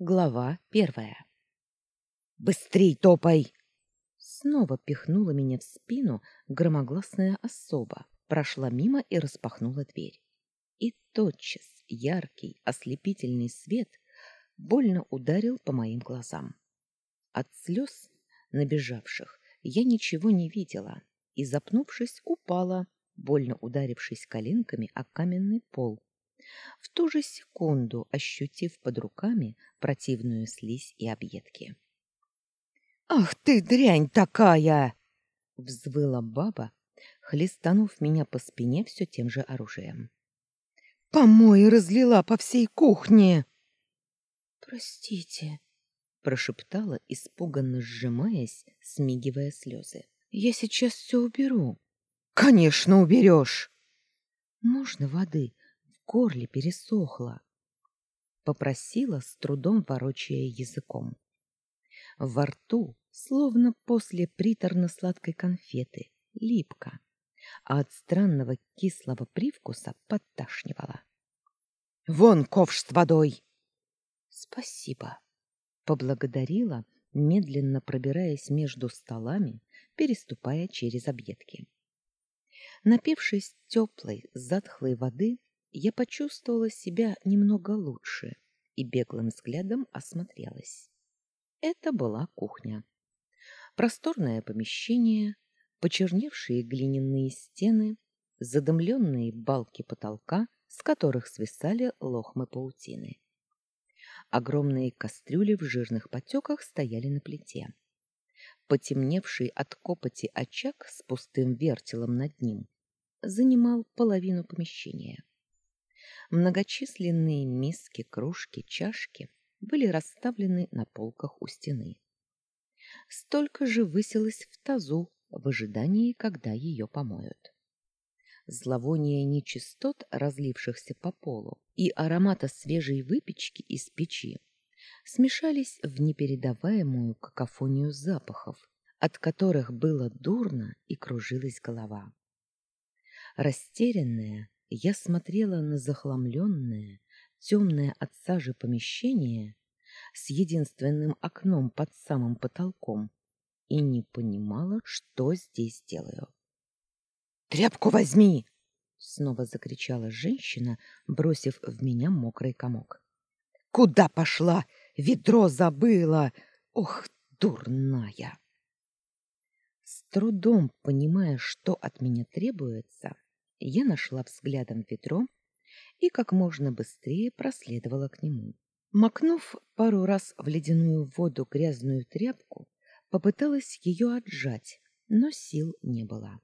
Глава первая. «Быстрей топай!» Снова пихнула меня в спину громогласная особа, прошла мимо и распахнула дверь. И тотчас яркий, ослепительный свет больно ударил по моим глазам. От слез, набежавших, я ничего не видела и, запнувшись, упала, больно ударившись коленками о каменный пол, в ту же секунду ощутив под руками противную слизь и объедки. «Ах ты, дрянь такая!» — взвыла баба, хлестанув меня по спине все тем же оружием. «Помои разлила по всей кухне!» «Простите», — прошептала, испуганно сжимаясь, смигивая слезы. «Я сейчас все уберу». «Конечно уберешь!» «Можно воды? Горле пересохло. Попросила, с трудом ворочая языком. Во рту, словно после приторно-сладкой конфеты, липко, а от странного кислого привкуса подташнивало. «Вон ковш с водой!» «Спасибо!» — поблагодарила, медленно пробираясь между столами, переступая через объедки. Напившись теплой, затхлой воды, я почувствовала себя немного лучше и беглым взглядом осмотрелась. Это была кухня. Просторное помещение, почерневшие глиняные стены, задымленные балки потолка, с которых свисали лохмы паутины. Огромные кастрюли в жирных потеках стояли на плите. Потемневший от копоти очаг с пустым вертелом над ним занимал половину помещения. Многочисленные миски, кружки, чашки были расставлены на полках у стены. Столько же высилось в тазу в ожидании, когда ее помоют. Зловоние нечистот, разлившихся по полу, и аромата свежей выпечки из печи смешались в непередаваемую какофонию запахов, от которых было дурно и кружилась голова. Растерянная, я смотрела на захламленное, темное от сажи помещение с единственным окном под самым потолком и не понимала, что здесь делаю. «Тряпку возьми!» — снова закричала женщина, бросив в меня мокрый комок. «Куда пошла? Ведро забыла! Ох, дурная!» С трудом понимая, что от меня требуется, я нашла взглядом ведро и как можно быстрее проследовала к нему. Макнув пару раз в ледяную воду грязную тряпку, попыталась ее отжать, но сил не было.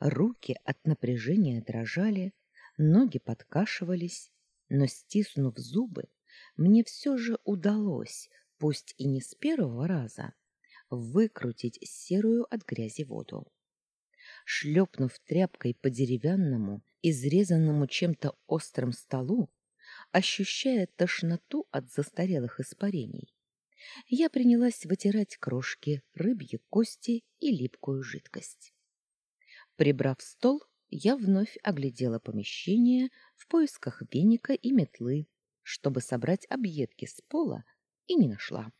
Руки от напряжения дрожали, ноги подкашивались, но, стиснув зубы, мне все же удалось, пусть и не с первого раза, выкрутить серую от грязи воду шлепнув тряпкой по деревянному, изрезанному чем-то острым столу, ощущая тошноту от застарелых испарений, я принялась вытирать крошки, рыбьи кости и липкую жидкость. Прибрав стол, я вновь оглядела помещение в поисках веника и метлы, чтобы собрать объедки с пола, и не нашла.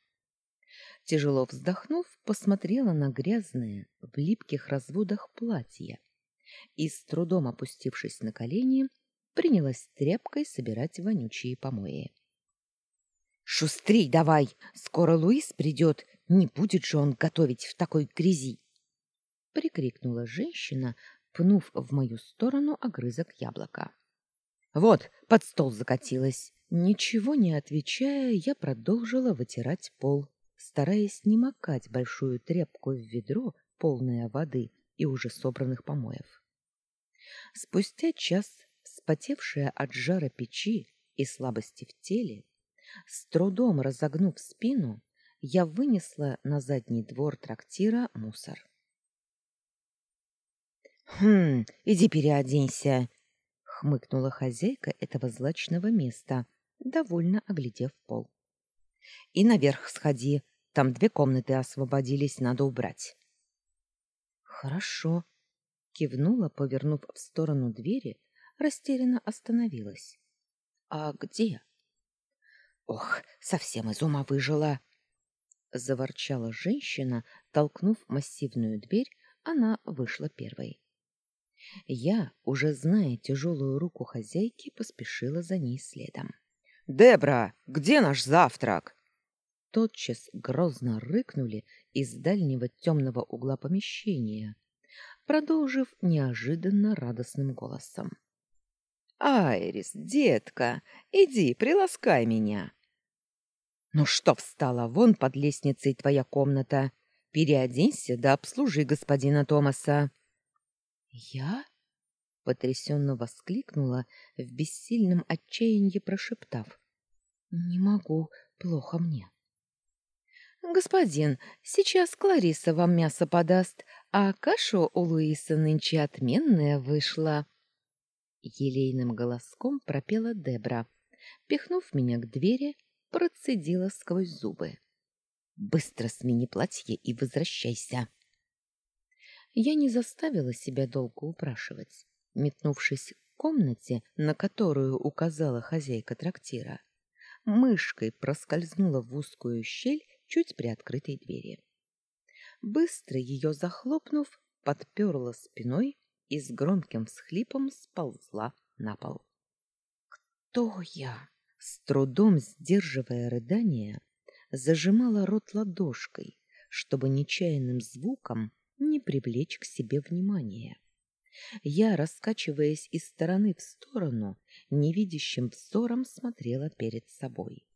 Тяжело вздохнув, посмотрела на грязное, в липких разводах платье и, с трудом опустившись на колени, принялась тряпкой собирать вонючие помои. «Шустрей давай! Скоро Луис придет, не будет же он готовить в такой грязи!» — прикрикнула женщина, пнув в мою сторону огрызок яблока. «Вот, под стол закатилась!» Ничего не отвечая, я продолжила вытирать пол стараясь не макать большую тряпку в ведро, полное воды и уже собранных помоев. Спустя час, вспотевшая от жара печи и слабости в теле, с трудом разогнув спину, я вынесла на задний двор трактира мусор. «Хм, иди переоденься!» — хмыкнула хозяйка этого злачного места, довольно оглядев пол. «И наверх сходи, там две комнаты освободились, надо убрать. Хорошо, кивнула, повернув в сторону двери, растерянно остановилась. А где? Ох, совсем из ума выжила. Заворчала женщина, толкнув массивную дверь, она вышла первой. Я, уже зная тяжелую руку хозяйки, поспешила за ней следом. «Дебра, где наш завтрак?» Тотчас грозно рыкнули из дальнего темного угла помещения, продолжив неожиданно радостным голосом. «Айрис, детка, иди, приласкай меня!» «Ну что встала? Вон под лестницей твоя комната. Переоденься да обслужи господина Томаса». «Я?» — потрясенно воскликнула, в бессильном отчаянии прошептав. «Не могу, плохо мне». «Господин, сейчас Клариса вам мясо подаст, а кашу у Луисы нынче отменная вышла». Елейным голоском пропела Дебра, пихнув меня к двери, процедила сквозь зубы. «Быстро смени платье и возвращайся!» Я не заставила себя долго упрашивать. Метнувшись к комнате, на которую указала хозяйка трактира, мышкой проскользнула в узкую щель чуть приоткрытой двери. Быстро ее захлопнув, подперла спиной и с громким всхлипом сползла на пол. «Кто я?» С трудом сдерживая рыдание, зажимала рот ладошкой, чтобы нечаянным звуком не привлечь к себе внимания. Я, раскачиваясь из стороны в сторону, невидящим взором смотрела перед собой.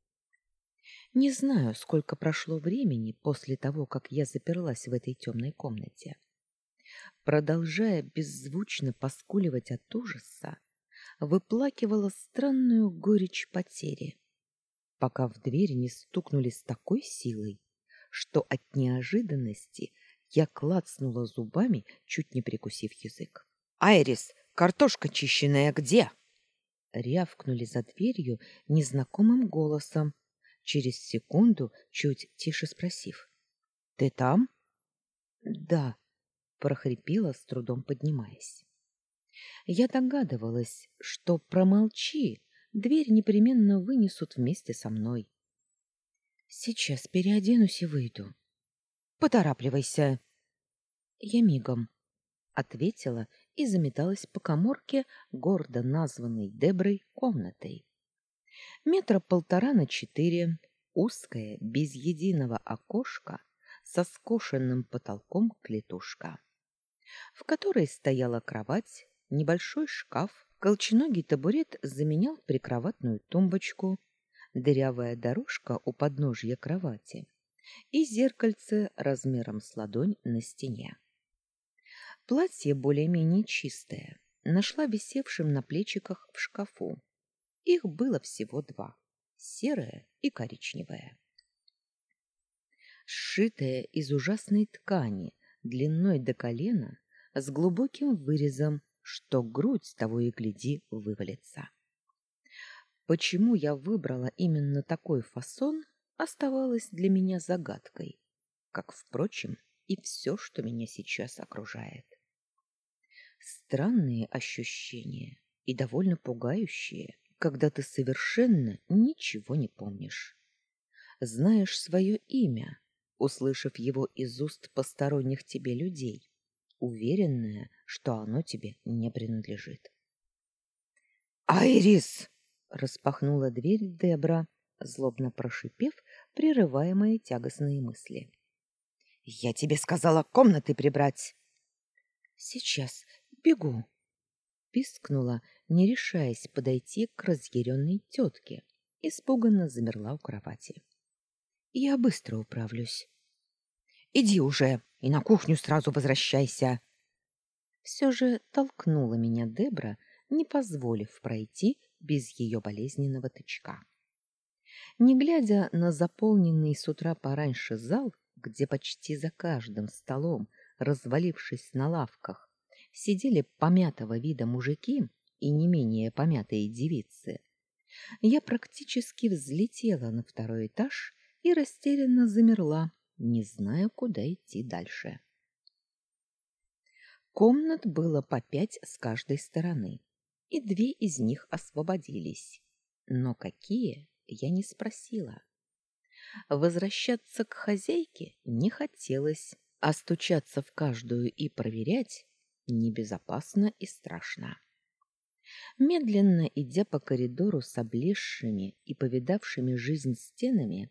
Не знаю, сколько прошло времени после того, как я заперлась в этой темной комнате. Продолжая беззвучно поскуливать от ужаса, выплакивала странную горечь потери, пока в дверь не стукнули с такой силой, что от неожиданности я клацнула зубами, чуть не прикусив язык. «Айрис, картошка чищенная где?» Рявкнули за дверью незнакомым голосом, через секунду чуть тише спросив. «Ты там?» «Да», — прохрипела, с трудом поднимаясь. Я догадывалась, что промолчи, дверь непременно вынесут вместе со мной. Сейчас переоденусь и выйду. Поторапливайся. Я мигом ответила и заметалась по каморке, гордо названной Деброй комнатой. Метра полтора на четыре, узкая, без единого окошка, со скошенным потолком клетушка, в которой стояла кровать, Небольшой шкаф, колченогий табурет заменял прикроватную тумбочку, дырявая дорожка у подножья кровати и зеркальце размером с ладонь на стене. Платье более-менее чистое, нашла висевшим на плечиках в шкафу. Их было всего два — серое и коричневое. Сшитое из ужасной ткани, длиной до колена, с глубоким вырезом что грудь того и гляди вывалится. Почему я выбрала именно такой фасон, оставалось для меня загадкой, как, впрочем, и все, что меня сейчас окружает. Странные ощущения и довольно пугающие, когда ты совершенно ничего не помнишь. Знаешь свое имя, услышав его из уст посторонних тебе людей, уверенная, что оно тебе не принадлежит. «Айрис!» — распахнула дверь Дебра, злобно прошипев, прерывая мои тягостные мысли. «Я тебе сказала комнаты прибрать!» «Сейчас бегу!» — пискнула, не решаясь подойти к разъяренной тетке, испуганно замерла у кровати. «Я быстро управлюсь». «Иди уже и на кухню сразу возвращайся!» все же толкнула меня Дебра, не позволив пройти без ее болезненного тычка. Не глядя на заполненный с утра пораньше зал, где почти за каждым столом, развалившись на лавках, сидели помятого вида мужики и не менее помятые девицы, я практически взлетела на второй этаж и растерянно замерла, не зная, куда идти дальше. Комнат было по пять с каждой стороны, и две из них освободились. Но какие, я не спросила. Возвращаться к хозяйке не хотелось, а стучаться в каждую и проверять небезопасно и страшно. Медленно идя по коридору с облезшими и повидавшими жизнь стенами,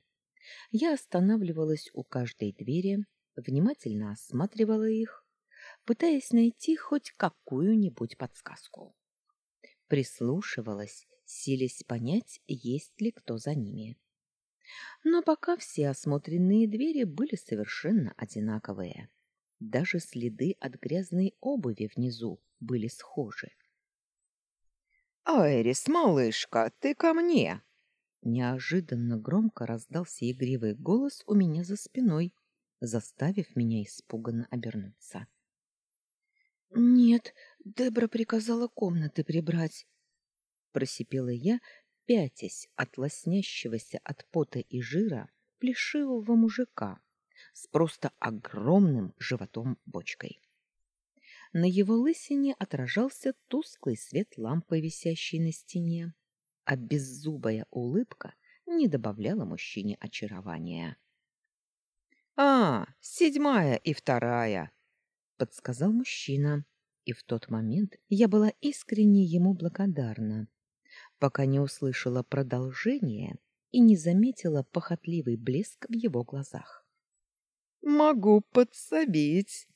я останавливалась у каждой двери, внимательно осматривала их, пытаясь найти хоть какую-нибудь подсказку. Прислушивалась, силясь понять, есть ли кто за ними. Но пока все осмотренные двери были совершенно одинаковые. Даже следы от грязной обуви внизу были схожи. «Айрис, малышка, ты ко мне!» Неожиданно громко раздался игривый голос у меня за спиной, заставив меня испуганно обернуться. «Нет, Дебра приказала комнаты прибрать», — просипела я, пятясь от лоснящегося от пота и жира плешивого мужика с просто огромным животом-бочкой. На его лысине отражался тусклый свет лампы, висящей на стене, а беззубая улыбка не добавляла мужчине очарования. «А, седьмая и вторая!» — подсказал мужчина, и в тот момент я была искренне ему благодарна, пока не услышала продолжение и не заметила похотливый блеск в его глазах. «Могу подсобить!»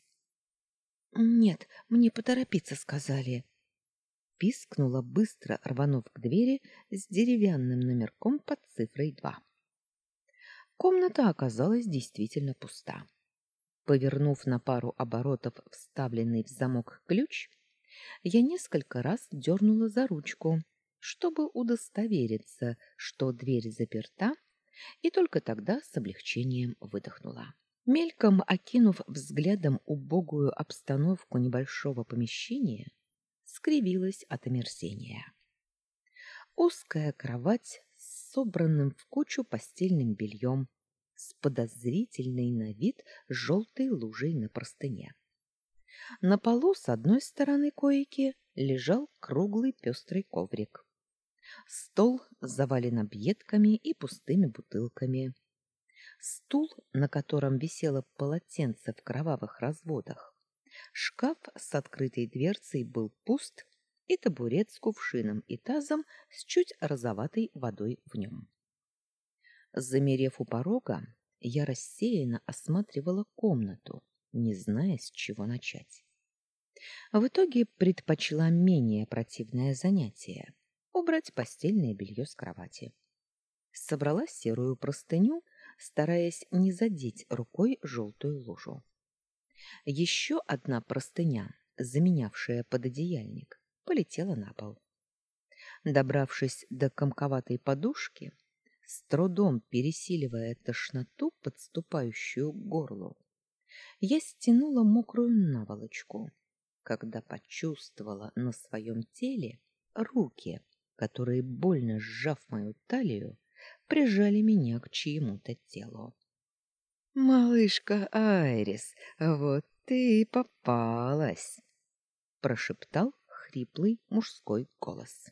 «Нет, мне поторопиться сказали», пискнула, быстро рванув к двери с деревянным номерком под цифрой два. Комната оказалась действительно пуста. Повернув на пару оборотов вставленный в замок ключ, я несколько раз дернула за ручку, чтобы удостовериться, что дверь заперта, и только тогда с облегчением выдохнула. Мельком окинув взглядом убогую обстановку небольшого помещения, скривилась от омерзения. Узкая кровать с собранным в кучу постельным бельем, с подозрительной на вид желтой лужей на простыне. На полу с одной стороны койки лежал круглый пестрый коврик. Стол завален объедками и пустыми бутылками. Стул, на котором висело полотенце в кровавых разводах. Шкаф с открытой дверцей был пуст, и табурет с кувшином и тазом с чуть розоватой водой в нем. Замерев у порога, я рассеянно осматривала комнату, не зная, с чего начать. В итоге предпочла менее противное занятие — убрать постельное белье с кровати. Собрала серую простыню стараясь не задеть рукой желтую лужу. Еще одна простыня, заменявшая пододеяльник, полетела на пол. Добравшись до комковатой подушки, с трудом пересиливая тошноту, подступающую к горлу, я стянула мокрую наволочку, когда почувствовала на своем теле руки, которые, больно сжав мою талию, прижали меня к чьему-то телу. «Малышка Айрис, вот ты и попалась!» — прошептал хриплый мужской голос.